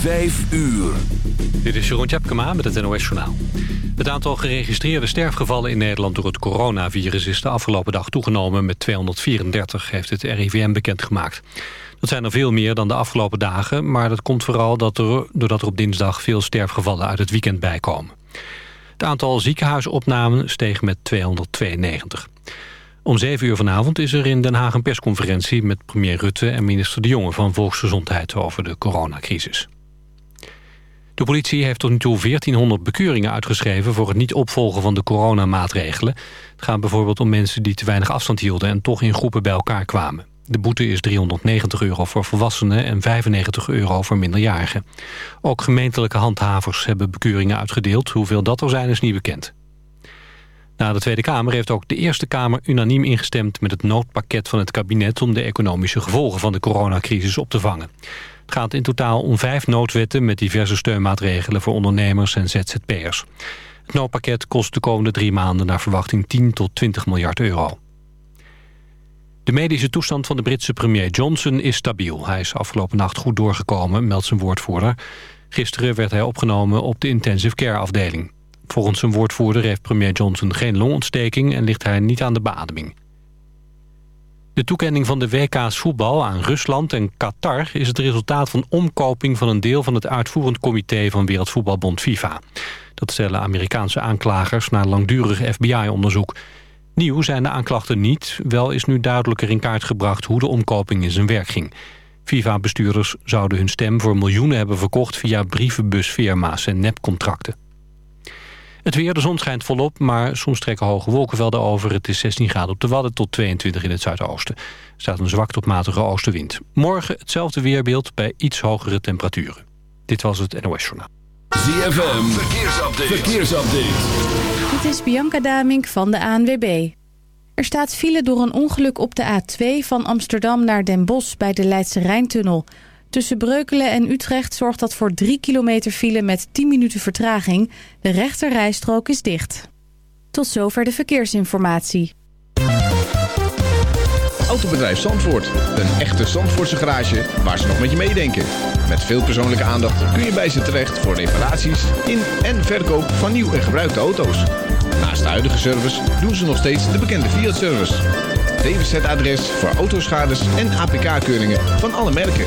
Vijf uur. Dit is Jeroen Tjepkema met het NOS Journaal. Het aantal geregistreerde sterfgevallen in Nederland door het coronavirus... is de afgelopen dag toegenomen met 234, heeft het RIVM bekendgemaakt. Dat zijn er veel meer dan de afgelopen dagen... maar dat komt vooral dat er, doordat er op dinsdag veel sterfgevallen uit het weekend bijkomen. Het aantal ziekenhuisopnamen steeg met 292. Om 7 uur vanavond is er in Den Haag een persconferentie... met premier Rutte en minister De Jonge van Volksgezondheid over de coronacrisis. De politie heeft tot nu toe 1400 bekeuringen uitgeschreven... voor het niet opvolgen van de coronamaatregelen. Het gaat bijvoorbeeld om mensen die te weinig afstand hielden... en toch in groepen bij elkaar kwamen. De boete is 390 euro voor volwassenen en 95 euro voor minderjarigen. Ook gemeentelijke handhavers hebben bekeuringen uitgedeeld. Hoeveel dat er zijn is niet bekend. Na de Tweede Kamer heeft ook de Eerste Kamer unaniem ingestemd... met het noodpakket van het kabinet om de economische gevolgen van de coronacrisis op te vangen. Gaat in totaal om vijf noodwetten met diverse steunmaatregelen voor ondernemers en ZZP'ers. Het noodpakket kost de komende drie maanden naar verwachting 10 tot 20 miljard euro. De medische toestand van de Britse premier Johnson is stabiel. Hij is afgelopen nacht goed doorgekomen, meldt zijn woordvoerder. Gisteren werd hij opgenomen op de intensive care afdeling. Volgens zijn woordvoerder heeft premier Johnson geen longontsteking... en ligt hij niet aan de beademing. De toekenning van de WK's voetbal aan Rusland en Qatar... is het resultaat van omkoping van een deel van het uitvoerend comité... van Wereldvoetbalbond FIFA. Dat stellen Amerikaanse aanklagers na langdurig FBI-onderzoek. Nieuw zijn de aanklachten niet. Wel is nu duidelijker in kaart gebracht hoe de omkoping in zijn werk ging. FIFA-bestuurders zouden hun stem voor miljoenen hebben verkocht... via brievenbusfirma's en nepcontracten. Het weer, de zon schijnt volop, maar soms trekken hoge wolkenvelden over. Het is 16 graden op de Wadden tot 22 in het zuidoosten. Er staat een zwak tot matige oostenwind. Morgen hetzelfde weerbeeld bij iets hogere temperaturen. Dit was het NOS Journaal. ZFM, verkeersupdate. verkeersupdate. Dit is Bianca Damink van de ANWB. Er staat file door een ongeluk op de A2 van Amsterdam naar Den Bosch bij de Leidse Rijntunnel... Tussen Breukelen en Utrecht zorgt dat voor 3 kilometer file met 10 minuten vertraging. De rechterrijstrook is dicht. Tot zover de verkeersinformatie. Autobedrijf Zandvoort. Een echte Zandvoortse garage waar ze nog met je meedenken. Met veel persoonlijke aandacht kun je bij ze terecht voor reparaties in en verkoop van nieuw en gebruikte auto's. Naast de huidige service doen ze nog steeds de bekende Fiat-service. DWZ-adres voor autoschades en APK-keuringen van alle merken.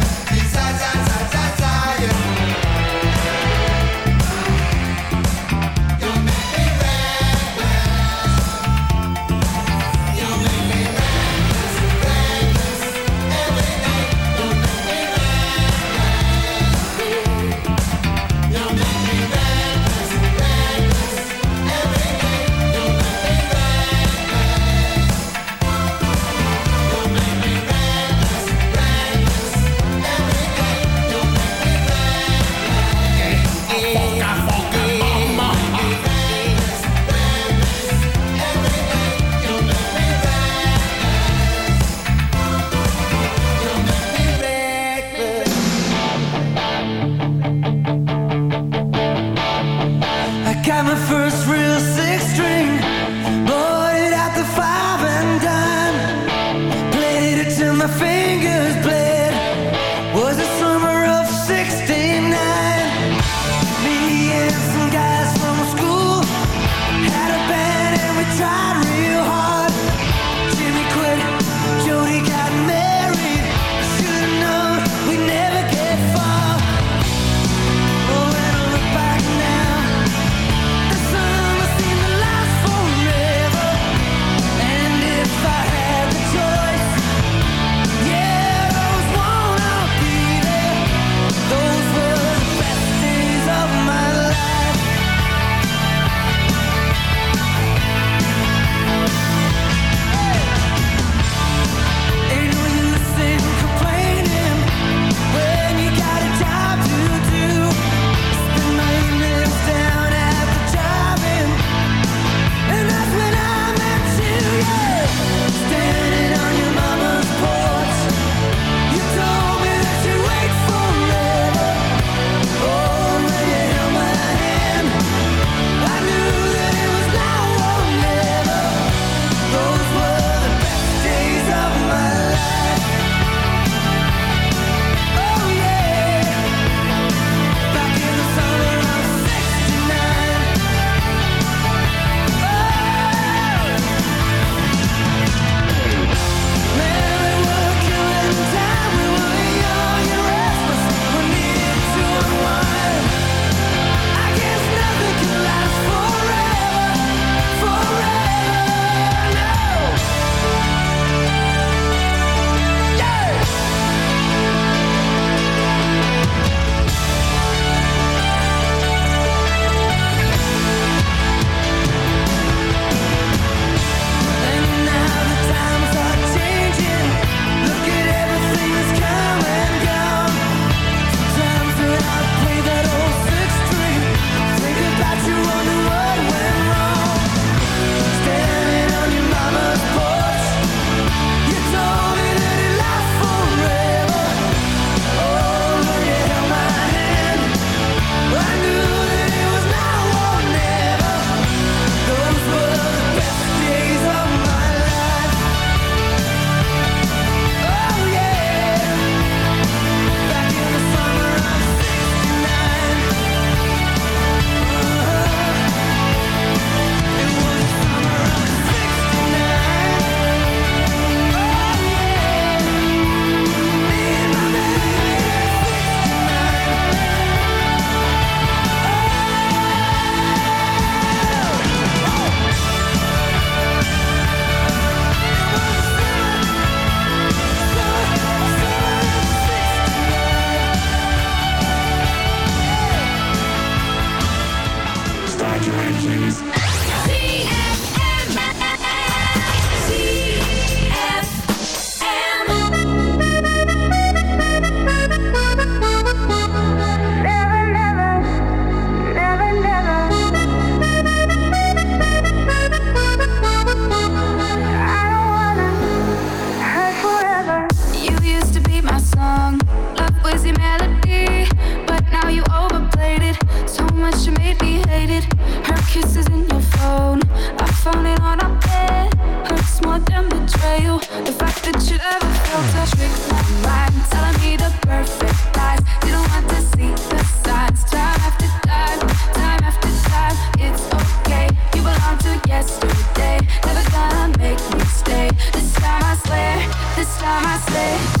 time I stay?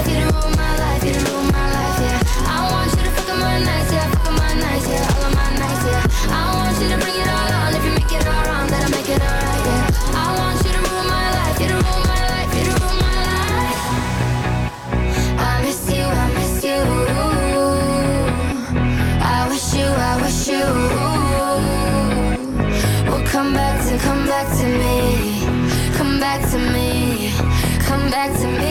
back to me.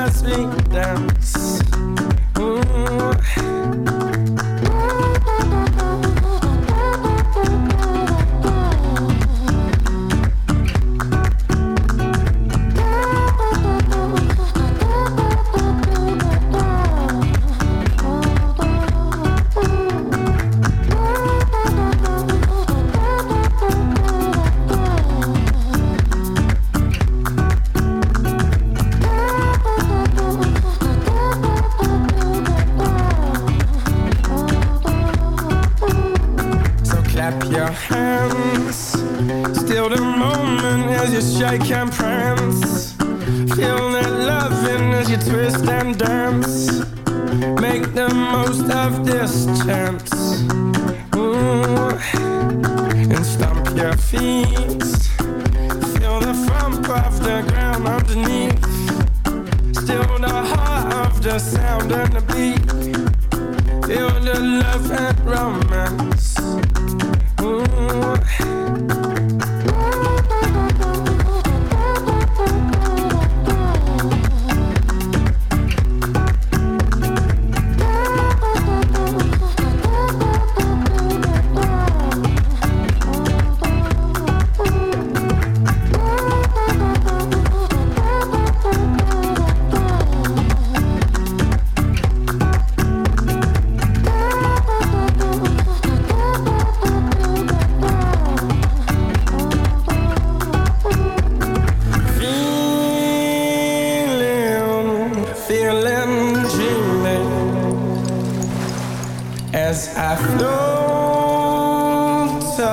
last week dance.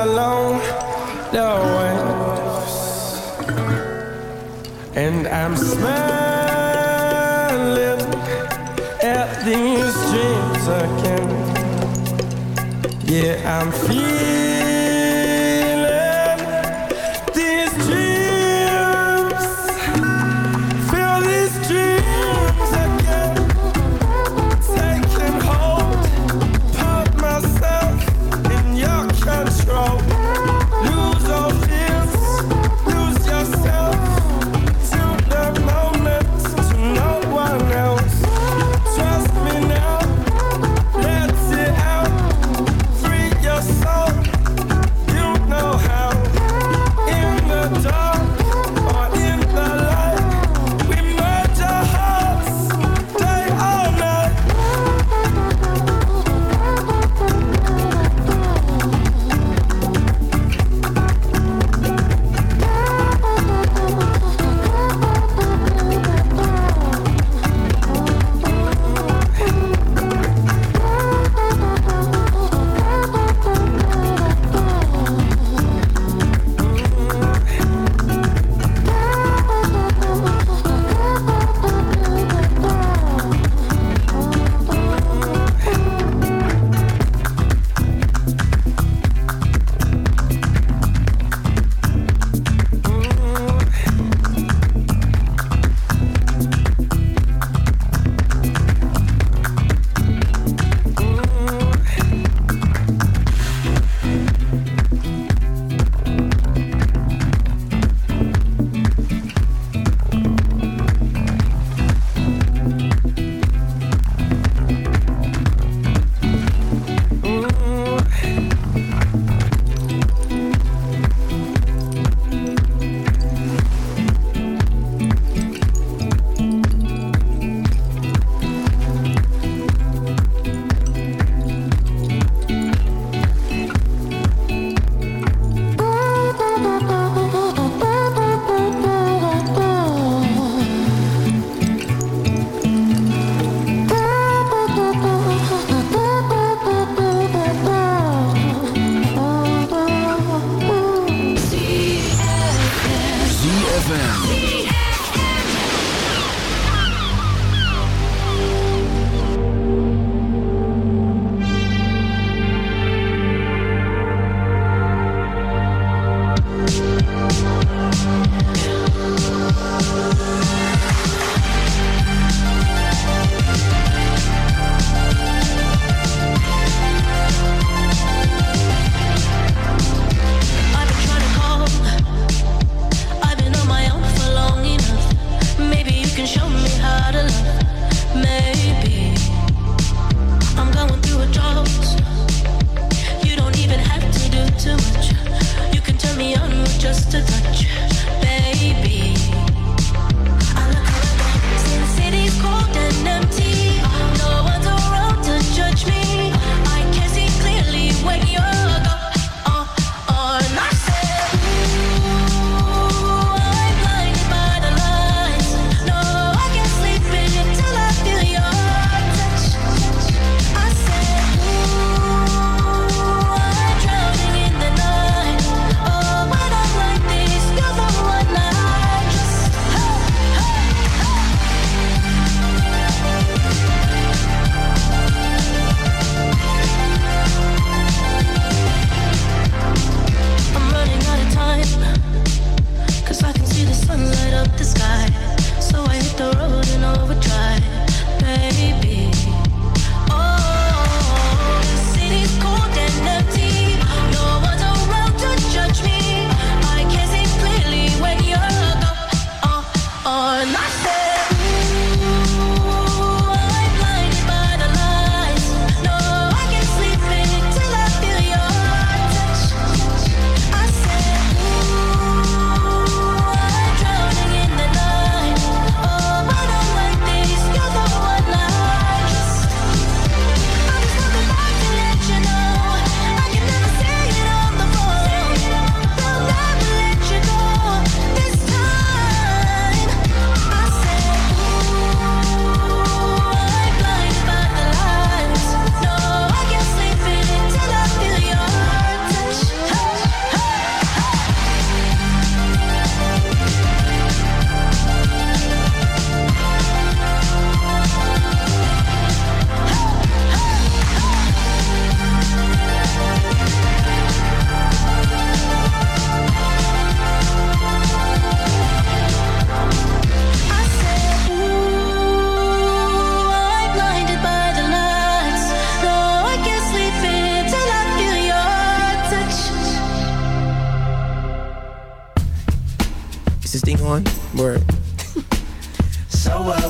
alone, no one And I'm smiling at these dreams again. Yeah, I'm feeling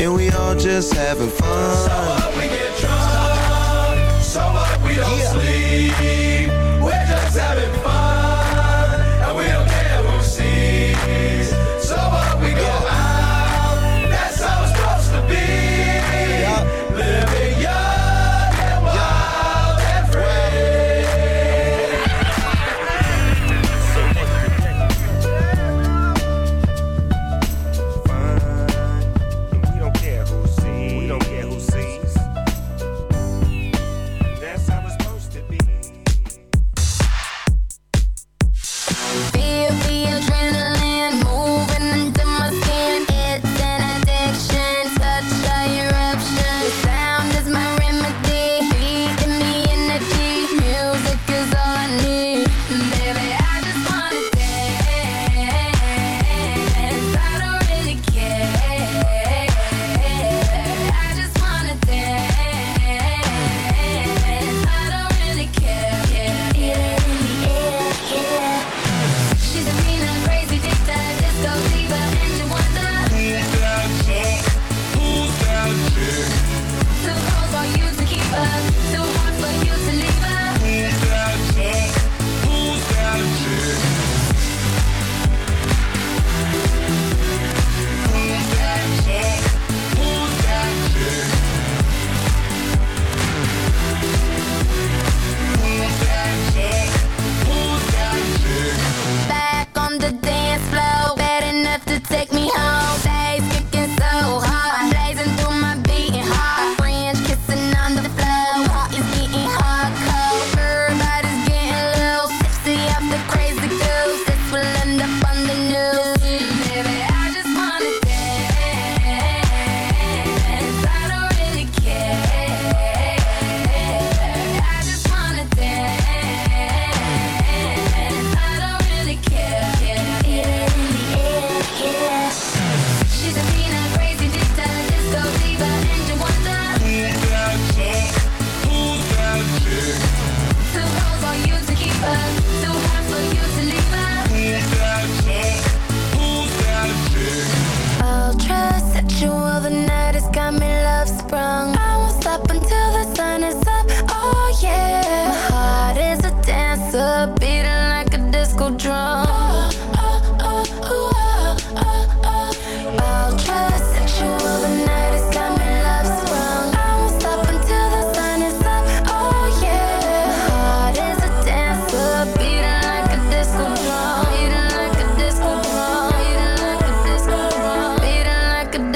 and we all just having fun. So what we get drunk, so what we don't sleep. We're just having fun, and we don't care who sees. So what we go out,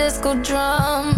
disco drum.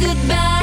Goodbye.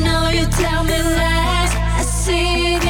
know you tell me lies. I see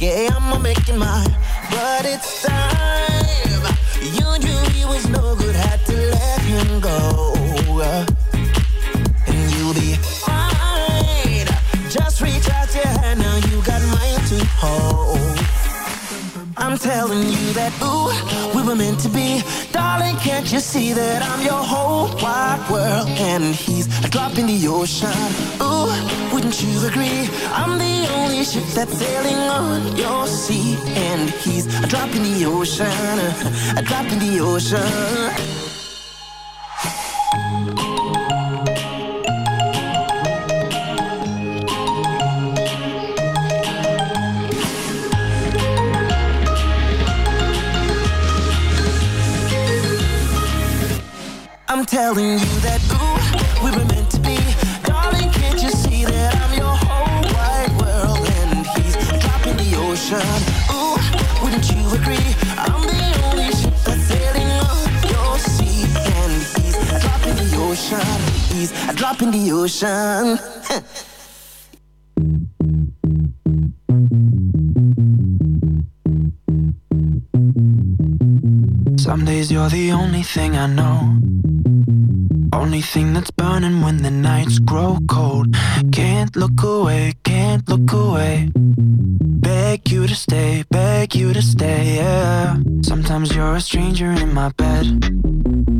Yeah, I'ma make it mine. But it's time. You knew he was no good. Had to let him go. And you'll be fine. Just reach out your hand. Now you got mine to hold. I'm telling you that, ooh, we were meant to be. Darling, can't you see that I'm your whole wide world? And a drop in the ocean. Ooh, wouldn't you agree? I'm the only ship that's sailing on your sea. And he's a drop in the ocean. A drop in the ocean. I'm telling you He's a drop in the ocean. Some days you're the only thing I know. Only thing that's burning when the nights grow cold. Can't look away, can't look away. Beg you to stay, beg you to stay, yeah. Sometimes you're a stranger in my bed.